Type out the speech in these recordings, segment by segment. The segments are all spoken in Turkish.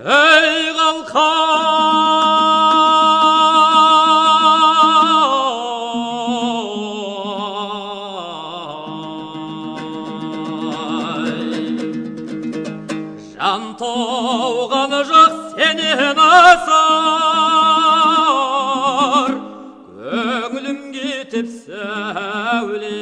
ей қалқай жан туған жоқ сенен асар көңілім кетіп сәуле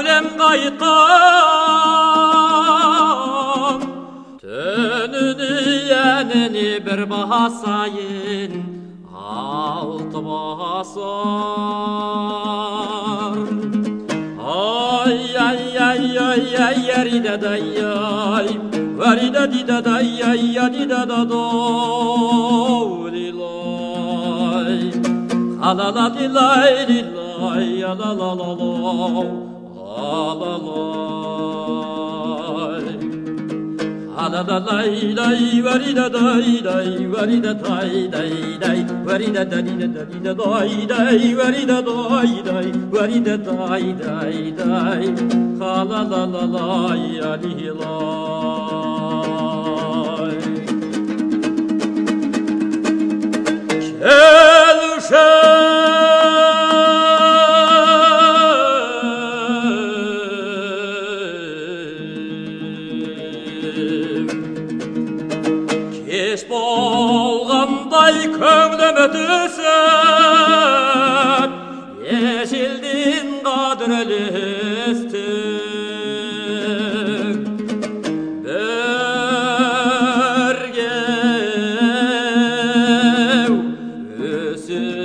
Sevlem kayıttan Tönünü yenini bir basayın Altı basar Ay ay ay ay ay yari da da ay Vari da di da da ay ya di da do li lay. Ha la la di lay di lay ya la la la la Ah, da la la la, wari la la la la, da dai dai dai wari da da di dai dai wari dai dai wari dai dai dai. Ha la la la la ya la. Кеш болғандай көңліме түсіп ежелден қадірлі істік бірге өсіп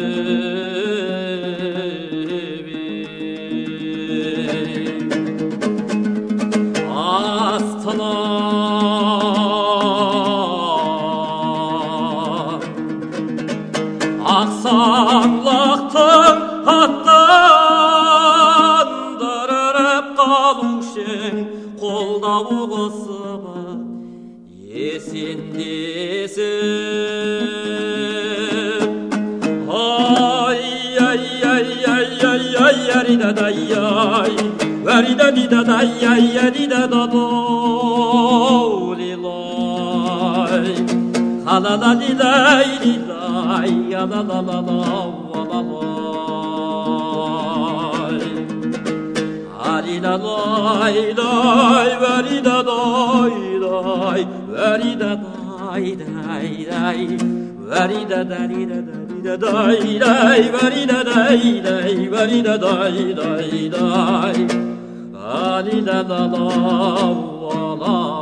астына ақсаңлақтың аттандырып қалушы ең қолдауы қосып есендесіп ай ай ай ай ай ай әридадай ай әридадай ай әридадай лилай la la la di la di la ya la la la la wa la la di da doi doi veri da doi doi veri da doi dai dai veri da dari da dari da dai dai veri da dai dai veri da dai dai dai ali da da la wa la